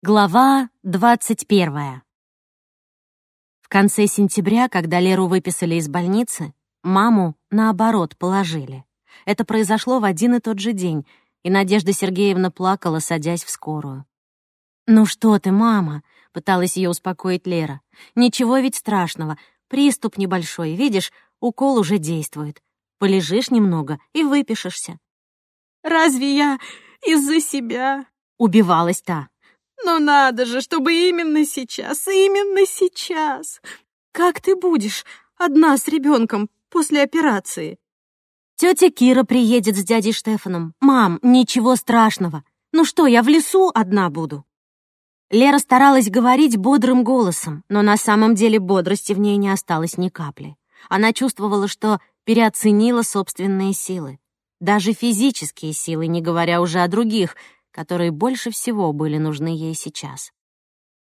Глава двадцать первая. В конце сентября, когда Леру выписали из больницы, маму, наоборот, положили. Это произошло в один и тот же день, и Надежда Сергеевна плакала, садясь в скорую. «Ну что ты, мама?» — пыталась ее успокоить Лера. «Ничего ведь страшного. Приступ небольшой, видишь, укол уже действует. Полежишь немного и выпишешься». «Разве я из-за себя?» — убивалась та. «Ну надо же, чтобы именно сейчас, именно сейчас! Как ты будешь одна с ребенком после операции?» Тетя Кира приедет с дядей Штефаном. «Мам, ничего страшного. Ну что, я в лесу одна буду?» Лера старалась говорить бодрым голосом, но на самом деле бодрости в ней не осталось ни капли. Она чувствовала, что переоценила собственные силы. Даже физические силы, не говоря уже о других, которые больше всего были нужны ей сейчас.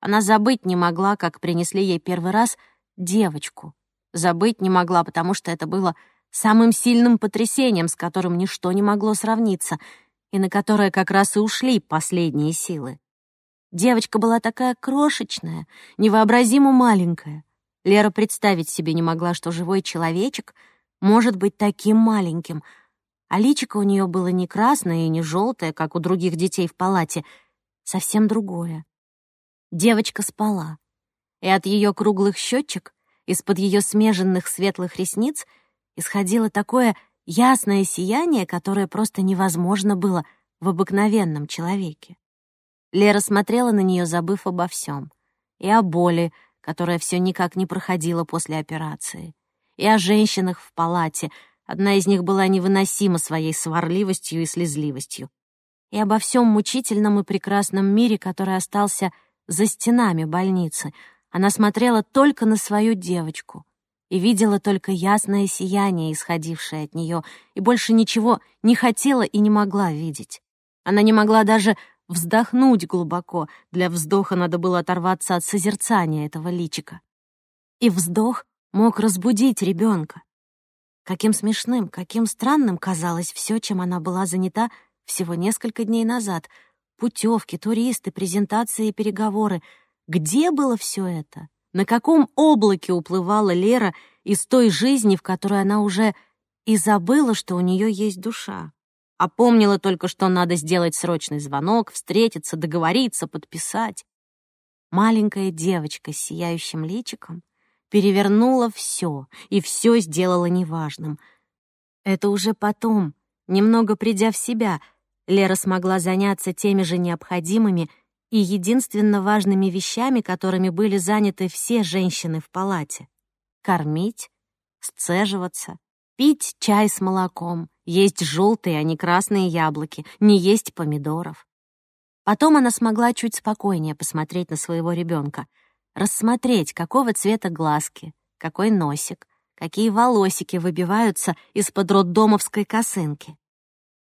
Она забыть не могла, как принесли ей первый раз девочку. Забыть не могла, потому что это было самым сильным потрясением, с которым ничто не могло сравниться, и на которое как раз и ушли последние силы. Девочка была такая крошечная, невообразимо маленькая. Лера представить себе не могла, что живой человечек может быть таким маленьким, а личико у нее было не красное и не желтое, как у других детей в палате, совсем другое. Девочка спала, и от ее круглых щечек, из-под ее смеженных светлых ресниц — исходило такое ясное сияние, которое просто невозможно было в обыкновенном человеке. Лера смотрела на нее, забыв обо всем. И о боли, которая все никак не проходила после операции. И о женщинах в палате. Одна из них была невыносима своей сварливостью и слезливостью. И обо всем мучительном и прекрасном мире, который остался за стенами больницы. Она смотрела только на свою девочку — и видела только ясное сияние, исходившее от нее, и больше ничего не хотела и не могла видеть. Она не могла даже вздохнуть глубоко, для вздоха надо было оторваться от созерцания этого личика. И вздох мог разбудить ребенка. Каким смешным, каким странным казалось все, чем она была занята всего несколько дней назад. Путевки, туристы, презентации и переговоры. Где было все это? На каком облаке уплывала Лера из той жизни, в которой она уже и забыла, что у нее есть душа. А помнила только, что надо сделать срочный звонок, встретиться, договориться, подписать. Маленькая девочка с сияющим личиком перевернула все и все сделала неважным. Это уже потом, немного придя в себя, Лера смогла заняться теми же необходимыми и единственно важными вещами, которыми были заняты все женщины в палате. Кормить, сцеживаться, пить чай с молоком, есть желтые, а не красные яблоки, не есть помидоров. Потом она смогла чуть спокойнее посмотреть на своего ребенка, рассмотреть, какого цвета глазки, какой носик, какие волосики выбиваются из-под роддомовской косынки.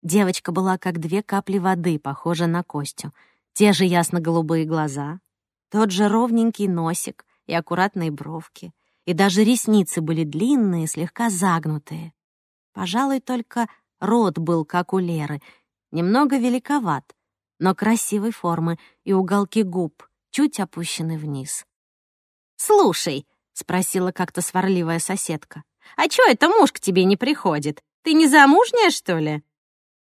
Девочка была как две капли воды, похожа на Костю — те же ясно-голубые глаза, тот же ровненький носик и аккуратные бровки, и даже ресницы были длинные, слегка загнутые. Пожалуй, только рот был, как у Леры, немного великоват, но красивой формы, и уголки губ чуть опущены вниз. «Слушай», — спросила как-то сварливая соседка, «а чё это муж к тебе не приходит? Ты не замужняя, что ли?»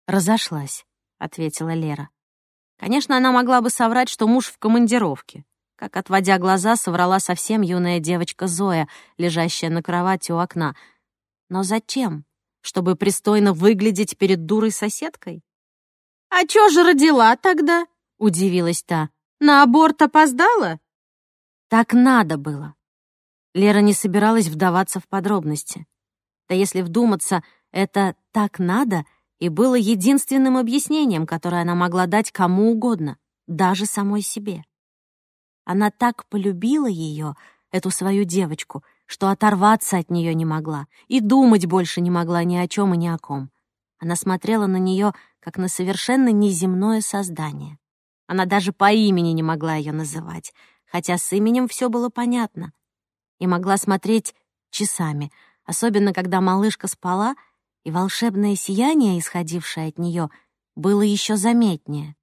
«Разошлась», — ответила Лера. Конечно, она могла бы соврать, что муж в командировке. Как, отводя глаза, соврала совсем юная девочка Зоя, лежащая на кровати у окна. Но зачем? Чтобы пристойно выглядеть перед дурой соседкой? «А чё же родила тогда?» — удивилась та. «На аборт опоздала?» Так надо было. Лера не собиралась вдаваться в подробности. Да если вдуматься, это «так надо» и было единственным объяснением, которое она могла дать кому угодно, даже самой себе. Она так полюбила ее, эту свою девочку, что оторваться от нее не могла и думать больше не могла ни о чем и ни о ком. Она смотрела на нее как на совершенно неземное создание. Она даже по имени не могла ее называть, хотя с именем все было понятно. И могла смотреть часами, особенно когда малышка спала — и волшебное сияние, исходившее от нее, было еще заметнее.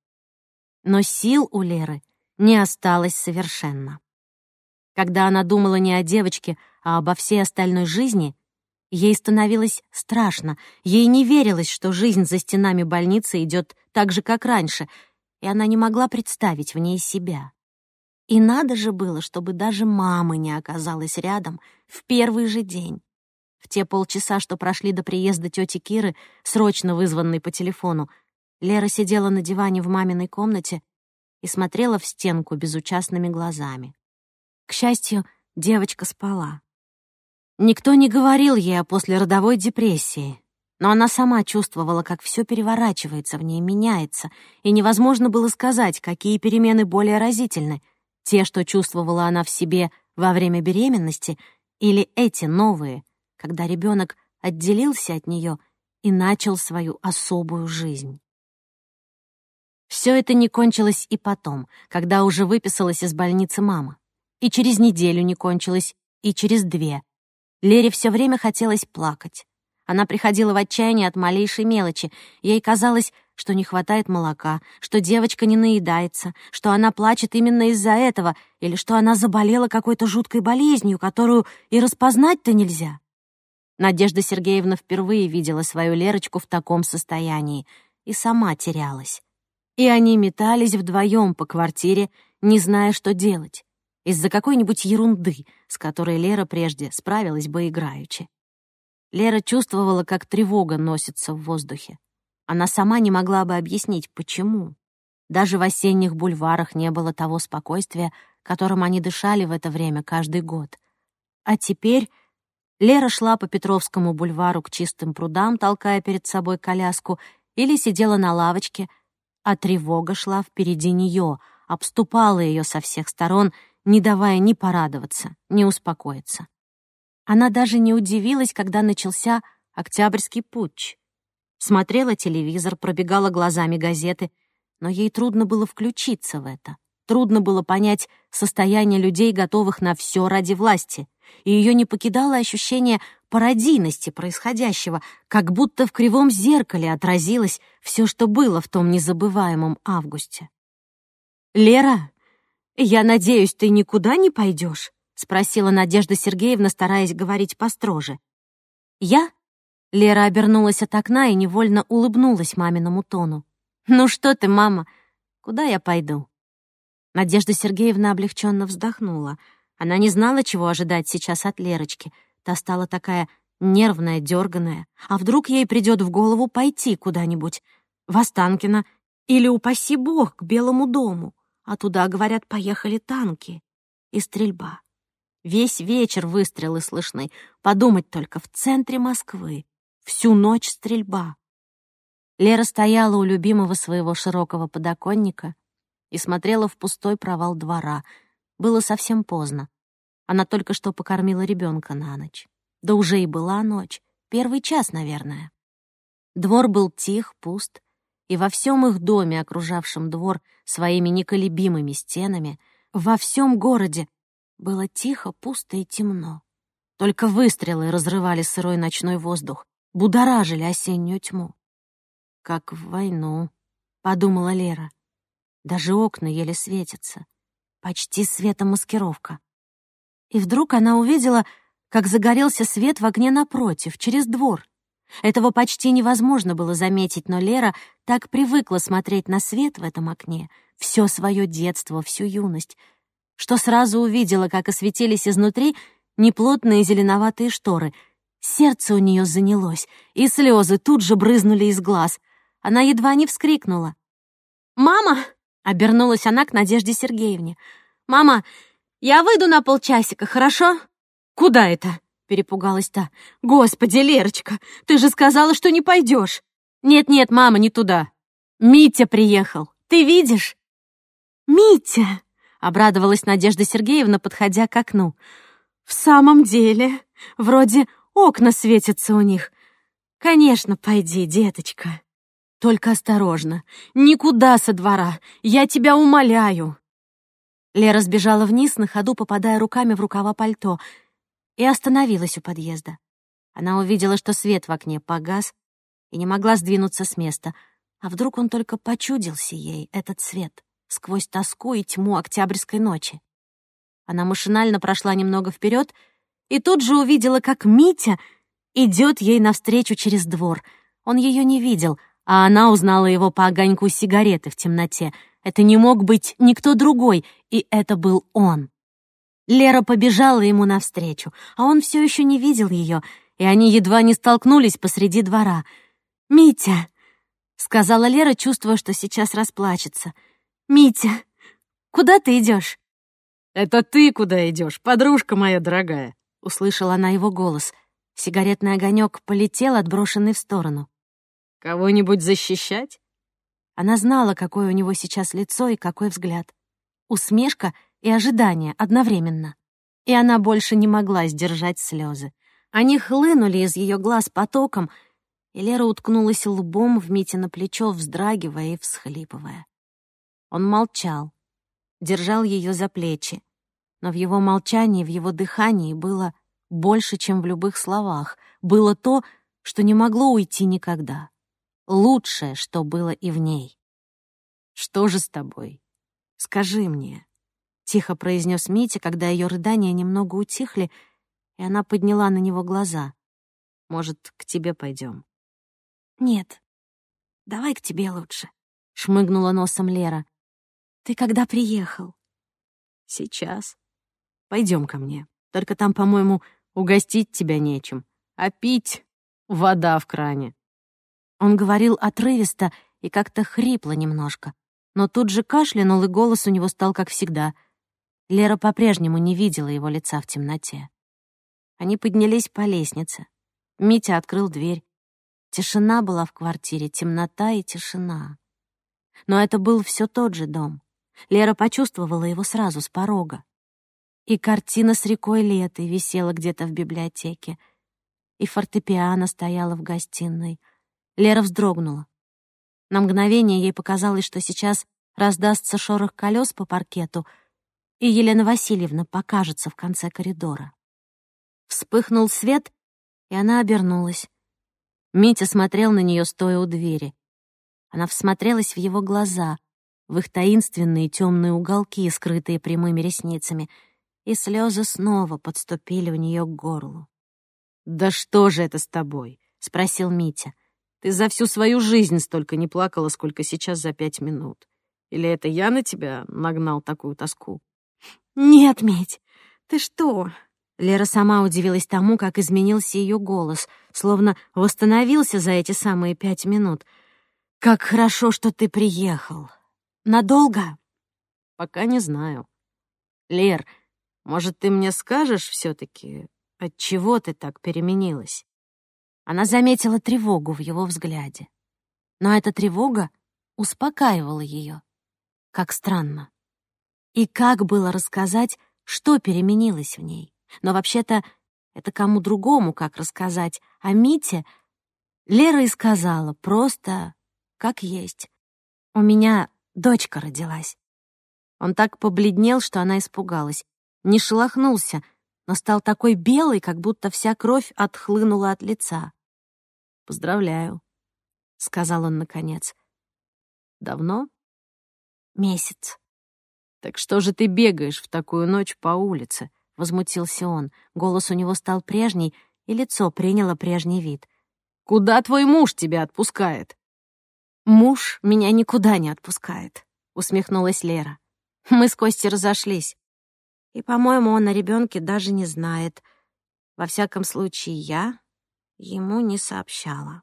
Но сил у Леры не осталось совершенно. Когда она думала не о девочке, а обо всей остальной жизни, ей становилось страшно, ей не верилось, что жизнь за стенами больницы идет так же, как раньше, и она не могла представить в ней себя. И надо же было, чтобы даже мамы не оказалась рядом в первый же день. В те полчаса, что прошли до приезда тети Киры, срочно вызванной по телефону, Лера сидела на диване в маминой комнате и смотрела в стенку безучастными глазами. К счастью, девочка спала. Никто не говорил ей о послеродовой депрессии, но она сама чувствовала, как все переворачивается в ней, меняется, и невозможно было сказать, какие перемены более разительны — те, что чувствовала она в себе во время беременности, или эти новые, когда ребенок отделился от нее и начал свою особую жизнь. Все это не кончилось и потом, когда уже выписалась из больницы мама. И через неделю не кончилось, и через две. Лере все время хотелось плакать. Она приходила в отчаяние от малейшей мелочи. Ей казалось, что не хватает молока, что девочка не наедается, что она плачет именно из-за этого, или что она заболела какой-то жуткой болезнью, которую и распознать-то нельзя. Надежда Сергеевна впервые видела свою Лерочку в таком состоянии и сама терялась. И они метались вдвоем по квартире, не зная, что делать, из-за какой-нибудь ерунды, с которой Лера прежде справилась бы играючи. Лера чувствовала, как тревога носится в воздухе. Она сама не могла бы объяснить, почему. Даже в осенних бульварах не было того спокойствия, которым они дышали в это время каждый год. А теперь Лера шла по Петровскому бульвару к чистым прудам, толкая перед собой коляску, или сидела на лавочке, а тревога шла впереди нее, обступала ее со всех сторон, не давая ни порадоваться, ни успокоиться. Она даже не удивилась, когда начался Октябрьский путч. Смотрела телевизор, пробегала глазами газеты, но ей трудно было включиться в это. Трудно было понять состояние людей, готовых на все ради власти. И ее не покидало ощущение пародийности происходящего, как будто в кривом зеркале отразилось все, что было в том незабываемом августе. «Лера, я надеюсь, ты никуда не пойдешь?» — спросила Надежда Сергеевна, стараясь говорить построже. «Я?» — Лера обернулась от окна и невольно улыбнулась маминому тону. «Ну что ты, мама, куда я пойду?» Надежда Сергеевна облегченно вздохнула. Она не знала, чего ожидать сейчас от Лерочки. Та стала такая нервная, дерганая. А вдруг ей придет в голову пойти куда-нибудь? В Останкино или, упаси бог, к Белому дому. А туда, говорят, поехали танки и стрельба. Весь вечер выстрелы слышны. Подумать только, в центре Москвы. Всю ночь стрельба. Лера стояла у любимого своего широкого подоконника и смотрела в пустой провал двора. Было совсем поздно. Она только что покормила ребенка на ночь. Да уже и была ночь. Первый час, наверное. Двор был тих, пуст, и во всем их доме, окружавшем двор своими неколебимыми стенами, во всем городе было тихо, пусто и темно. Только выстрелы разрывали сырой ночной воздух, будоражили осеннюю тьму. «Как в войну», — подумала Лера. Даже окна еле светятся. Почти светомаскировка. И вдруг она увидела, как загорелся свет в огне напротив, через двор. Этого почти невозможно было заметить, но Лера так привыкла смотреть на свет в этом окне, все свое детство, всю юность, что сразу увидела, как осветились изнутри неплотные зеленоватые шторы. Сердце у нее занялось, и слезы тут же брызнули из глаз. Она едва не вскрикнула. «Мама!» — обернулась она к Надежде Сергеевне. «Мама, я выйду на полчасика, хорошо?» «Куда это?» — перепугалась та. «Господи, Лерочка, ты же сказала, что не пойдешь!» «Нет-нет, мама, не туда. Митя приехал. Ты видишь?» «Митя!» — обрадовалась Надежда Сергеевна, подходя к окну. «В самом деле, вроде окна светятся у них. Конечно, пойди, деточка. Только осторожно, никуда со двора, я тебя умоляю». Лера сбежала вниз, на ходу попадая руками в рукава пальто, и остановилась у подъезда. Она увидела, что свет в окне погас, и не могла сдвинуться с места. А вдруг он только почудился ей, этот свет? Сквозь тоску и тьму октябрьской ночи. Она машинально прошла немного вперед и тут же увидела, как Митя идет ей навстречу через двор. Он ее не видел, а она узнала его по огоньку сигареты в темноте. Это не мог быть никто другой, и это был он. Лера побежала ему навстречу, а он все еще не видел ее, и они едва не столкнулись посреди двора. «Митя!» — сказала Лера, чувствуя, что сейчас расплачется. «Митя, куда ты идешь? «Это ты куда идешь, подружка моя дорогая?» — услышала она его голос. Сигаретный огонек полетел, отброшенный в сторону. «Кого-нибудь защищать?» Она знала, какое у него сейчас лицо и какой взгляд. Усмешка и ожидание одновременно. И она больше не могла сдержать слезы. Они хлынули из ее глаз потоком, и Лера уткнулась лбом в Мите на плечо, вздрагивая и всхлипывая. Он молчал, держал ее за плечи, но в его молчании, в его дыхании было больше, чем в любых словах, было то, что не могло уйти никогда. Лучшее, что было и в ней. «Что же с тобой? Скажи мне», — тихо произнес Митя, когда ее рыдания немного утихли, и она подняла на него глаза. «Может, к тебе пойдем? «Нет, давай к тебе лучше», — шмыгнула носом Лера. «Ты когда приехал?» «Сейчас. Пойдем ко мне. Только там, по-моему, угостить тебя нечем, а пить — вода в кране». Он говорил отрывисто и как-то хрипло немножко, но тут же кашлянул, и голос у него стал как всегда. Лера по-прежнему не видела его лица в темноте. Они поднялись по лестнице. Митя открыл дверь. Тишина была в квартире, темнота и тишина. Но это был все тот же дом. Лера почувствовала его сразу с порога. И картина с рекой Летой висела где-то в библиотеке, и фортепиано стояло в гостиной. Лера вздрогнула. На мгновение ей показалось, что сейчас раздастся шорох колес по паркету, и Елена Васильевна покажется в конце коридора. Вспыхнул свет, и она обернулась. Митя смотрел на нее, стоя у двери. Она всмотрелась в его глаза, в их таинственные темные уголки, скрытые прямыми ресницами, и слезы снова подступили у нее к горлу. «Да что же это с тобой?» — спросил Митя. «Ты за всю свою жизнь столько не плакала, сколько сейчас за пять минут. Или это я на тебя нагнал такую тоску?» «Нет, Мить, ты что?» Лера сама удивилась тому, как изменился ее голос, словно восстановился за эти самые пять минут. «Как хорошо, что ты приехал. Надолго?» «Пока не знаю. Лер, может, ты мне скажешь все таки от чего ты так переменилась?» Она заметила тревогу в его взгляде. Но эта тревога успокаивала ее. Как странно. И как было рассказать, что переменилось в ней? Но вообще-то это кому другому как рассказать, а Мите Лера и сказала просто как есть. У меня дочка родилась. Он так побледнел, что она испугалась. Не шелохнулся, но стал такой белый, как будто вся кровь отхлынула от лица. «Поздравляю», — сказал он наконец. «Давно?» «Месяц». «Так что же ты бегаешь в такую ночь по улице?» — возмутился он. Голос у него стал прежний, и лицо приняло прежний вид. «Куда твой муж тебя отпускает?» «Муж меня никуда не отпускает», — усмехнулась Лера. «Мы с Костей разошлись. И, по-моему, он о ребенке даже не знает. Во всяком случае, я ему не сообщала».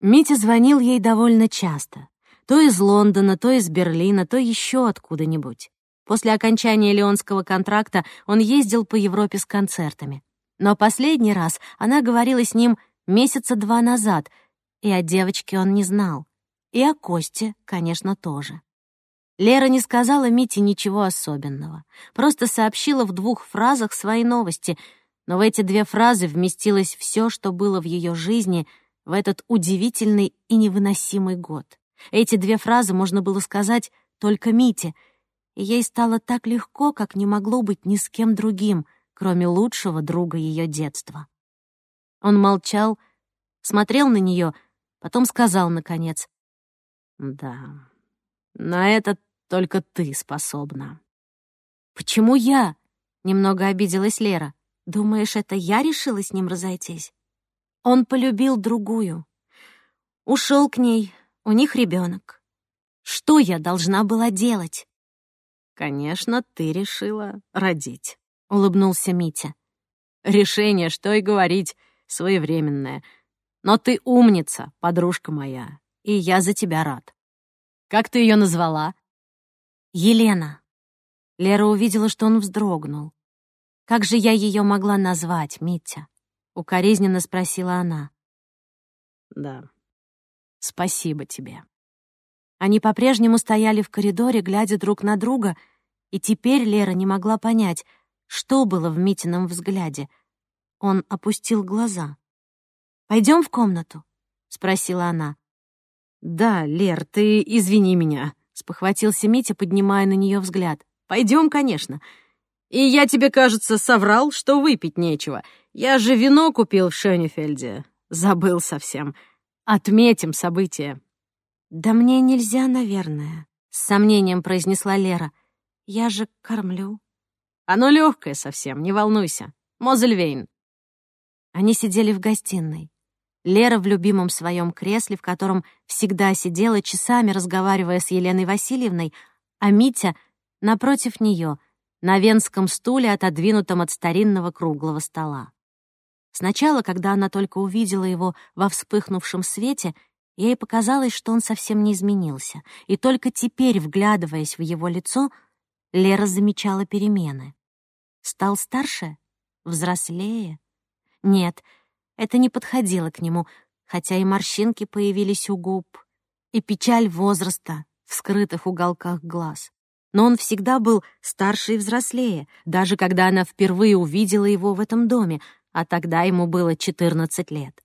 Митя звонил ей довольно часто. То из Лондона, то из Берлина, то еще откуда-нибудь. После окончания Леонского контракта он ездил по Европе с концертами. Но последний раз она говорила с ним месяца два назад — и о девочке он не знал. И о Косте, конечно, тоже. Лера не сказала Мите ничего особенного. Просто сообщила в двух фразах свои новости, но в эти две фразы вместилось все, что было в ее жизни в этот удивительный и невыносимый год. Эти две фразы можно было сказать только Мите, и ей стало так легко, как не могло быть ни с кем другим, кроме лучшего друга ее детства. Он молчал, смотрел на нее — Потом сказал, наконец, «Да, На это только ты способна. Почему я? Немного обиделась Лера. Думаешь, это я решила с ним разойтись? Он полюбил другую. Ушел к ней, у них ребенок. Что я должна была делать? Конечно, ты решила родить, улыбнулся Митя. Решение, что и говорить, своевременное. Но ты умница, подружка моя, и я за тебя рад. Как ты ее назвала? Елена. Лера увидела, что он вздрогнул. Как же я ее могла назвать, Митя? Укоризненно спросила она. Да. Спасибо тебе. Они по-прежнему стояли в коридоре, глядя друг на друга, и теперь Лера не могла понять, что было в Митином взгляде. Он опустил глаза. Пойдем в комнату?» — спросила она. «Да, Лер, ты извини меня», — спохватился Митя, поднимая на нее взгляд. Пойдем, конечно. И я тебе, кажется, соврал, что выпить нечего. Я же вино купил в Шönефельде. Забыл совсем. Отметим событие». «Да мне нельзя, наверное», — с сомнением произнесла Лера. «Я же кормлю». «Оно легкое совсем, не волнуйся. Мозельвейн». Они сидели в гостиной. Лера в любимом своем кресле, в котором всегда сидела часами, разговаривая с Еленой Васильевной, а Митя — напротив нее, на венском стуле, отодвинутом от старинного круглого стола. Сначала, когда она только увидела его во вспыхнувшем свете, ей показалось, что он совсем не изменился, и только теперь, вглядываясь в его лицо, Лера замечала перемены. Стал старше? Взрослее? Нет, это не подходило к нему, хотя и морщинки появились у губ, и печаль возраста в скрытых уголках глаз. Но он всегда был старше и взрослее, даже когда она впервые увидела его в этом доме, а тогда ему было 14 лет.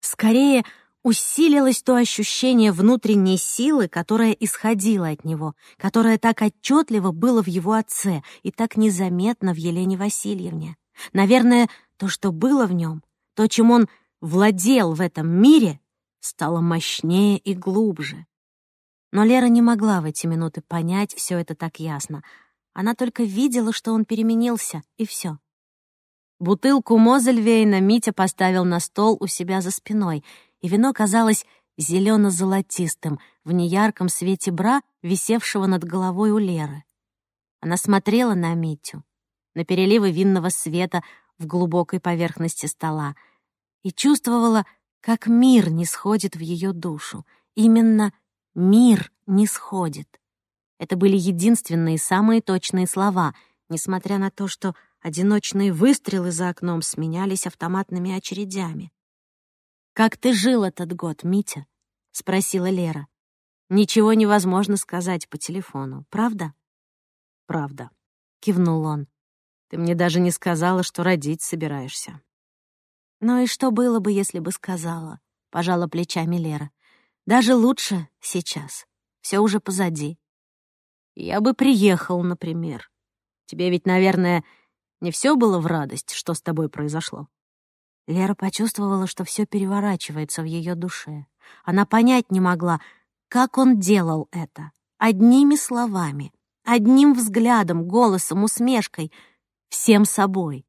Скорее, усилилось то ощущение внутренней силы, которое исходило от него, которое так отчетливо было в его отце и так незаметно в Елене Васильевне. Наверное, то, что было в нем, то, чем он владел в этом мире, стало мощнее и глубже. Но Лера не могла в эти минуты понять все это так ясно. Она только видела, что он переменился, и все. Бутылку Мозельвейна Митя поставил на стол у себя за спиной, и вино казалось зелено-золотистым в неярком свете бра, висевшего над головой у Леры. Она смотрела на Митю, на переливы винного света в глубокой поверхности стола, и чувствовала, как мир не сходит в ее душу. Именно мир не сходит. Это были единственные самые точные слова, несмотря на то, что Одиночные выстрелы за окном сменялись автоматными очередями. «Как ты жил этот год, Митя?» — спросила Лера. «Ничего невозможно сказать по телефону, правда?» «Правда», — кивнул он. «Ты мне даже не сказала, что родить собираешься». «Ну и что было бы, если бы сказала?» — пожала плечами Лера. «Даже лучше сейчас. Все уже позади». «Я бы приехал, например. Тебе ведь, наверное, не все было в радость, что с тобой произошло?» Лера почувствовала, что все переворачивается в ее душе. Она понять не могла, как он делал это. Одними словами, одним взглядом, голосом, усмешкой, всем собой.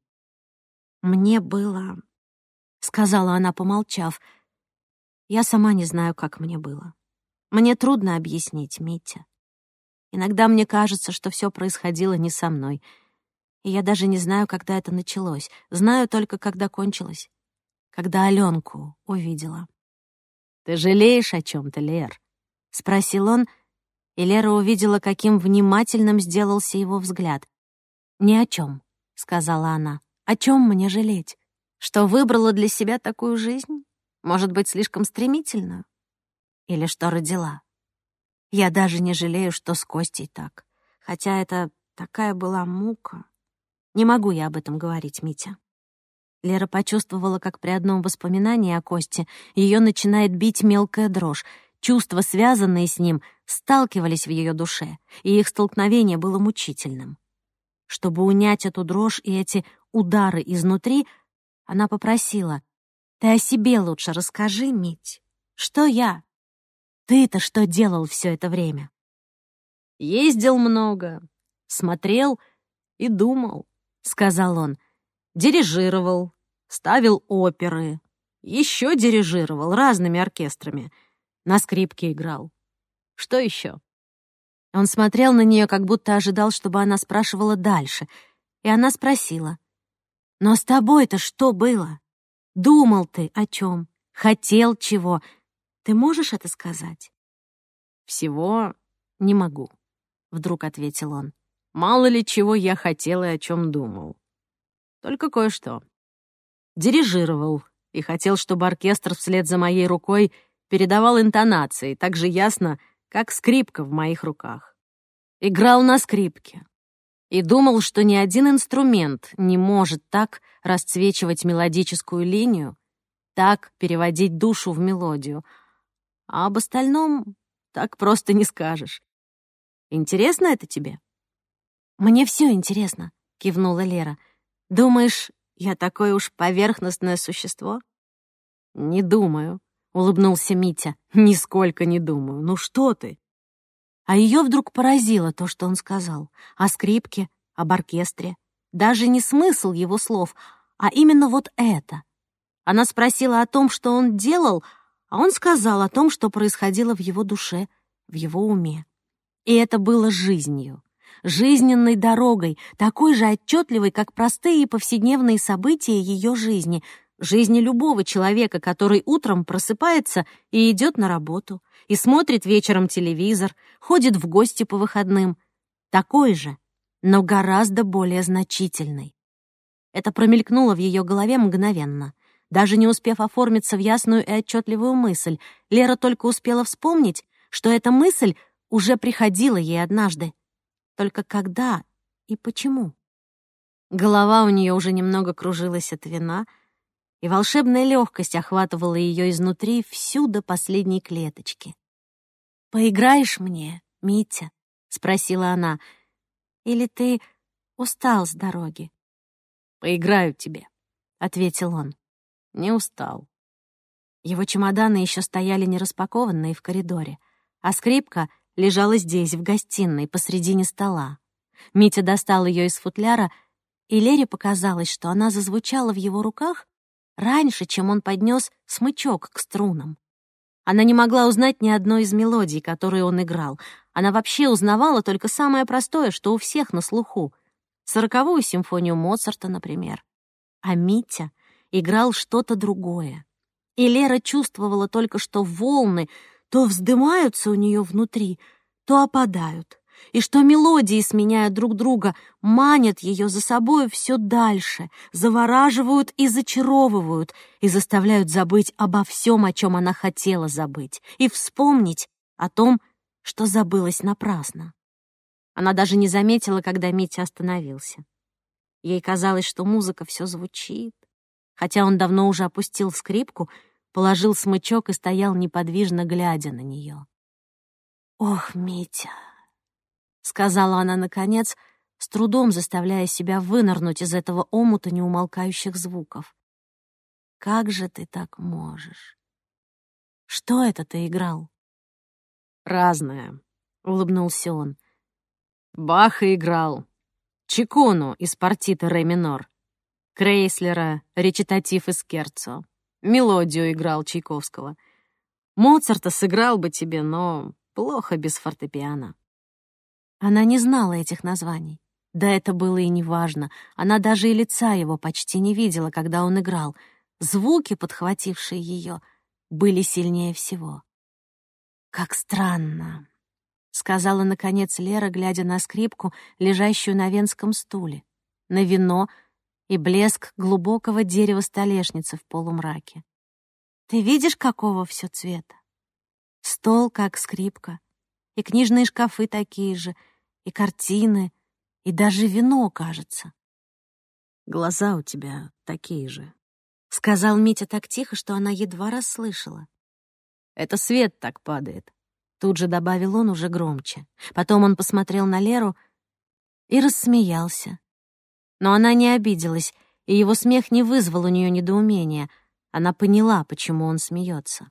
«Мне было...» — сказала она, помолчав. «Я сама не знаю, как мне было. Мне трудно объяснить, Митя. Иногда мне кажется, что все происходило не со мной — и я даже не знаю, когда это началось. Знаю только, когда кончилось. Когда Аленку увидела. «Ты жалеешь о чем то Лер?» — спросил он, и Лера увидела, каким внимательным сделался его взгляд. «Ни о чем, сказала она. «О чем мне жалеть? Что выбрала для себя такую жизнь? Может быть, слишком стремительную? Или что родила? Я даже не жалею, что с Костей так. Хотя это такая была мука. Не могу я об этом говорить, Митя. Лера почувствовала, как при одном воспоминании о Косте ее начинает бить мелкая дрожь. Чувства, связанные с ним, сталкивались в ее душе, и их столкновение было мучительным. Чтобы унять эту дрожь и эти удары изнутри, она попросила, «Ты о себе лучше расскажи, Мить. Что я? Ты-то что делал все это время? Ездил много, смотрел и думал, — сказал он. Дирижировал, ставил оперы, еще дирижировал разными оркестрами, на скрипке играл. Что еще? Он смотрел на нее, как будто ожидал, чтобы она спрашивала дальше, и она спросила. «Но с тобой-то что было? Думал ты о чем? Хотел чего? Ты можешь это сказать?» «Всего не могу», — вдруг ответил он. «Мало ли чего я хотел и о чем думал. Только кое-что. Дирижировал и хотел, чтобы оркестр вслед за моей рукой передавал интонации так же ясно, как скрипка в моих руках. Играл на скрипке и думал, что ни один инструмент не может так расцвечивать мелодическую линию, так переводить душу в мелодию, а об остальном так просто не скажешь. Интересно это тебе? «Мне все интересно», — кивнула Лера. «Думаешь, я такое уж поверхностное существо?» «Не думаю», улыбнулся Митя. «Нисколько не думаю. Ну что ты?» А ее вдруг поразило то, что он сказал. О скрипке, об оркестре. Даже не смысл его слов, а именно вот это. Она спросила о том, что он делал, а он сказал о том, что происходило в его душе, в его уме. И это было жизнью, жизненной дорогой, такой же отчетливой, как простые и повседневные события ее жизни — жизни любого человека, который утром просыпается и идет на работу, и смотрит вечером телевизор, ходит в гости по выходным. Такой же, но гораздо более значительный. Это промелькнуло в ее голове мгновенно. Даже не успев оформиться в ясную и отчетливую мысль, Лера только успела вспомнить, что эта мысль уже приходила ей однажды. Только когда и почему? Голова у нее уже немного кружилась от вина — и волшебная легкость охватывала ее изнутри всю до последней клеточки. «Поиграешь мне, Митя?» — спросила она. «Или ты устал с дороги?» «Поиграю тебе», — ответил он. «Не устал». Его чемоданы еще стояли нераспакованные в коридоре, а скрипка лежала здесь, в гостиной, посредине стола. Митя достал ее из футляра, и Лере показалось, что она зазвучала в его руках раньше, чем он поднес смычок к струнам. Она не могла узнать ни одной из мелодий, которые он играл. Она вообще узнавала только самое простое, что у всех на слуху. Сороковую симфонию Моцарта, например. А Митя играл что-то другое. И Лера чувствовала только, что волны то вздымаются у нее внутри, то опадают и что мелодии, сменяя друг друга, манят ее за собой все дальше, завораживают и зачаровывают, и заставляют забыть обо всем, о чем она хотела забыть, и вспомнить о том, что забылось напрасно. Она даже не заметила, когда Митя остановился. Ей казалось, что музыка все звучит, хотя он давно уже опустил скрипку, положил смычок и стоял неподвижно, глядя на нее. «Ох, Митя!» — сказала она наконец, с трудом заставляя себя вынырнуть из этого омута неумолкающих звуков. «Как же ты так можешь? Что это ты играл?» «Разное», — улыбнулся он. «Баха играл. Чикону из партита ре минор. Крейслера, речитатив из Керцо. Мелодию играл Чайковского. Моцарта сыграл бы тебе, но плохо без фортепиано. Она не знала этих названий. Да это было и не важно. Она даже и лица его почти не видела, когда он играл. Звуки, подхватившие ее, были сильнее всего. «Как странно», — сказала, наконец, Лера, глядя на скрипку, лежащую на венском стуле, на вино и блеск глубокого дерева столешницы в полумраке. «Ты видишь, какого все цвета? Стол, как скрипка, и книжные шкафы такие же, и картины, и даже вино, кажется. «Глаза у тебя такие же», — сказал Митя так тихо, что она едва расслышала. «Это свет так падает», — тут же добавил он уже громче. Потом он посмотрел на Леру и рассмеялся. Но она не обиделась, и его смех не вызвал у нее недоумения. Она поняла, почему он смеется.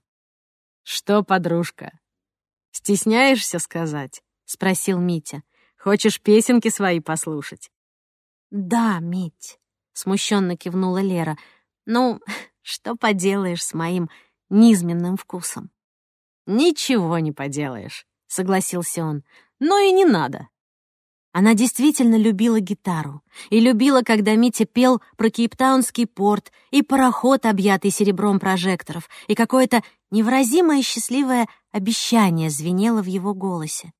«Что, подружка, Стесняешься сказать?» — спросил Митя. «Хочешь песенки свои послушать?» «Да, Мить», — смущенно кивнула Лера. «Ну, что поделаешь с моим низменным вкусом?» «Ничего не поделаешь», — согласился он. «Но и не надо». Она действительно любила гитару и любила, когда Митя пел про Кейптаунский порт и пароход, объятый серебром прожекторов, и какое-то невыразимое счастливое обещание звенело в его голосе.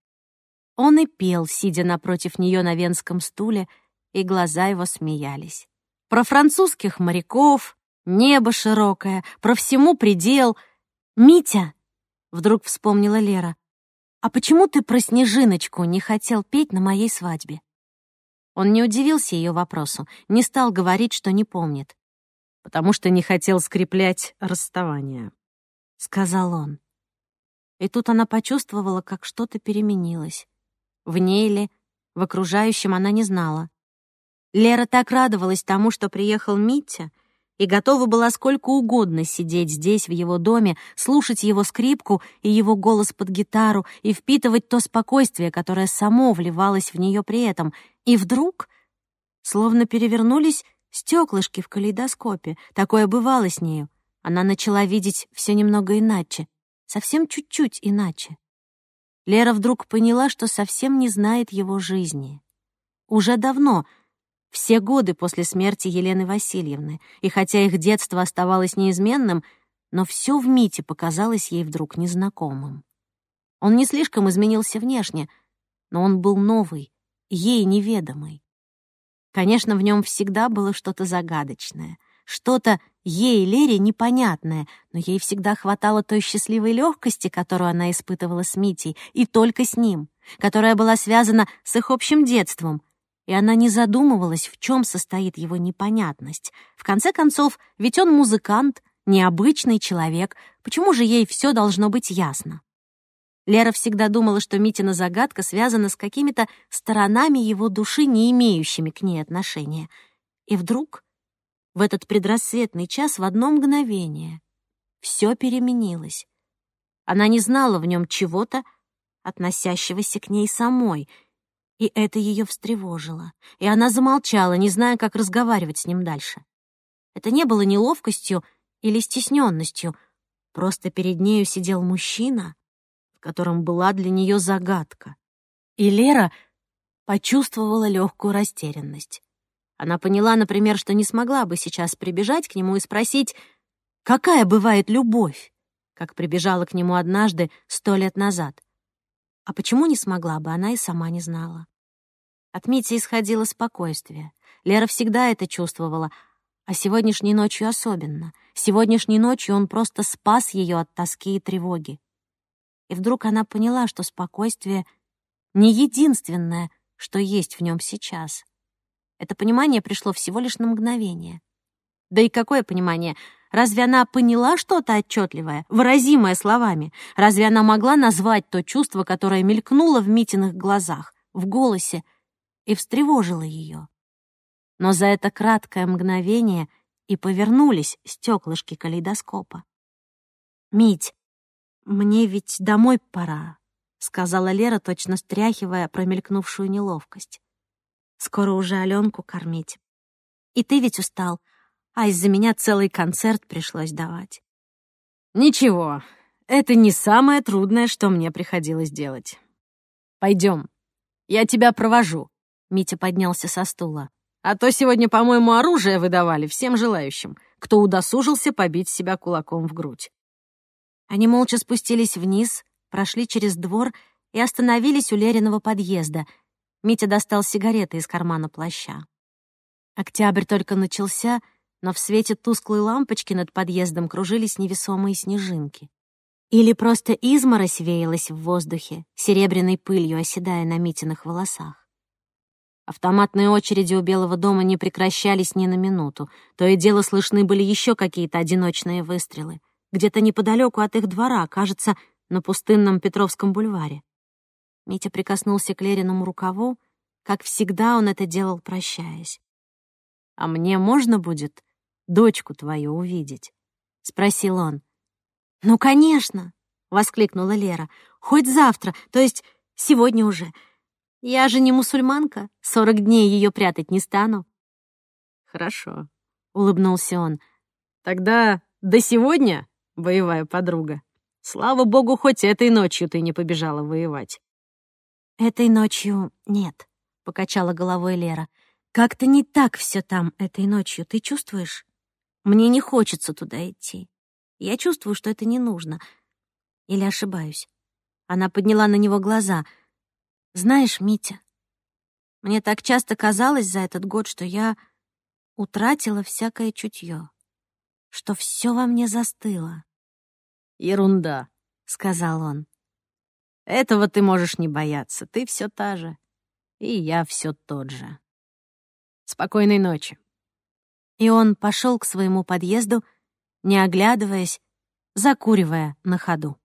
Он и пел, сидя напротив нее на венском стуле, и глаза его смеялись. Про французских моряков, небо широкое, про всему предел. «Митя!» — вдруг вспомнила Лера. «А почему ты про Снежиночку не хотел петь на моей свадьбе?» Он не удивился ее вопросу, не стал говорить, что не помнит. «Потому что не хотел скреплять расставание», — сказал он. И тут она почувствовала, как что-то переменилось. В ней ли, в окружающем она не знала. Лера так радовалась тому, что приехал Митя, и готова была сколько угодно сидеть здесь, в его доме, слушать его скрипку и его голос под гитару и впитывать то спокойствие, которое само вливалось в нее при этом. И вдруг, словно перевернулись стеклышки в калейдоскопе, такое бывало с нею, она начала видеть все немного иначе, совсем чуть-чуть иначе. Лера вдруг поняла, что совсем не знает его жизни. Уже давно, все годы после смерти Елены Васильевны, и хотя их детство оставалось неизменным, но все в Мите показалось ей вдруг незнакомым. Он не слишком изменился внешне, но он был новый, ей неведомый. Конечно, в нем всегда было что-то загадочное, что-то ей, Лере, непонятное, но ей всегда хватало той счастливой легкости, которую она испытывала с Митей, и только с ним, которая была связана с их общим детством. И она не задумывалась, в чем состоит его непонятность. В конце концов, ведь он музыкант, необычный человек, почему же ей все должно быть ясно? Лера всегда думала, что Митина загадка связана с какими-то сторонами его души, не имеющими к ней отношения. И вдруг в этот предрассветный час в одно мгновение. Все переменилось. Она не знала в нем чего-то, относящегося к ней самой, и это ее встревожило, и она замолчала, не зная, как разговаривать с ним дальше. Это не было неловкостью или стесненностью, просто перед нею сидел мужчина, в котором была для нее загадка. И Лера почувствовала легкую растерянность. Она поняла, например, что не смогла бы сейчас прибежать к нему и спросить, какая бывает любовь, как прибежала к нему однажды сто лет назад. А почему не смогла бы, она и сама не знала. От Мити исходило спокойствие. Лера всегда это чувствовала, а сегодняшней ночью особенно. Сегодняшней ночью он просто спас ее от тоски и тревоги. И вдруг она поняла, что спокойствие не единственное, что есть в нем сейчас — это понимание пришло всего лишь на мгновение. Да и какое понимание? Разве она поняла что-то отчетливое, выразимое словами? Разве она могла назвать то чувство, которое мелькнуло в Митиных глазах, в голосе и встревожило ее? Но за это краткое мгновение и повернулись стеклышки калейдоскопа. «Мить, мне ведь домой пора», — сказала Лера, точно стряхивая промелькнувшую неловкость. Скоро уже Аленку кормить. И ты ведь устал, а из-за меня целый концерт пришлось давать. Ничего, это не самое трудное, что мне приходилось делать. Пойдем, я тебя провожу. Митя поднялся со стула. А то сегодня, по-моему, оружие выдавали всем желающим, кто удосужился побить себя кулаком в грудь. Они молча спустились вниз, прошли через двор и остановились у Лериного подъезда — Митя достал сигареты из кармана плаща. Октябрь только начался, но в свете тусклой лампочки над подъездом кружились невесомые снежинки. Или просто изморозь веялась в воздухе, серебряной пылью оседая на Митиных волосах. Автоматные очереди у Белого дома не прекращались ни на минуту. То и дело слышны были еще какие-то одиночные выстрелы. Где-то неподалеку от их двора, кажется, на пустынном Петровском бульваре. Митя прикоснулся к Лериному рукаву, как всегда он это делал, прощаясь. «А мне можно будет дочку твою увидеть?» — спросил он. «Ну, конечно!» — воскликнула Лера. «Хоть завтра, то есть Сегодня уже. Я же не мусульманка, сорок дней ее прятать не стану. Хорошо, улыбнулся он. Тогда до сегодня, боевая подруга. Слава богу, хоть этой ночью ты не побежала воевать. Этой ночью нет, покачала головой Лера. Как-то не так все там этой ночью, ты чувствуешь? Мне не хочется туда идти. Я чувствую, что это не нужно. Или ошибаюсь? Она подняла на него глаза. Знаешь, Митя, мне так часто казалось за этот год, что я утратила всякое чутье, что все во мне застыло. «Ерунда», — сказал он. «Этого ты можешь не бояться, ты все та же, и я все тот же. Спокойной ночи». И он пошел к своему подъезду, не оглядываясь, закуривая на ходу.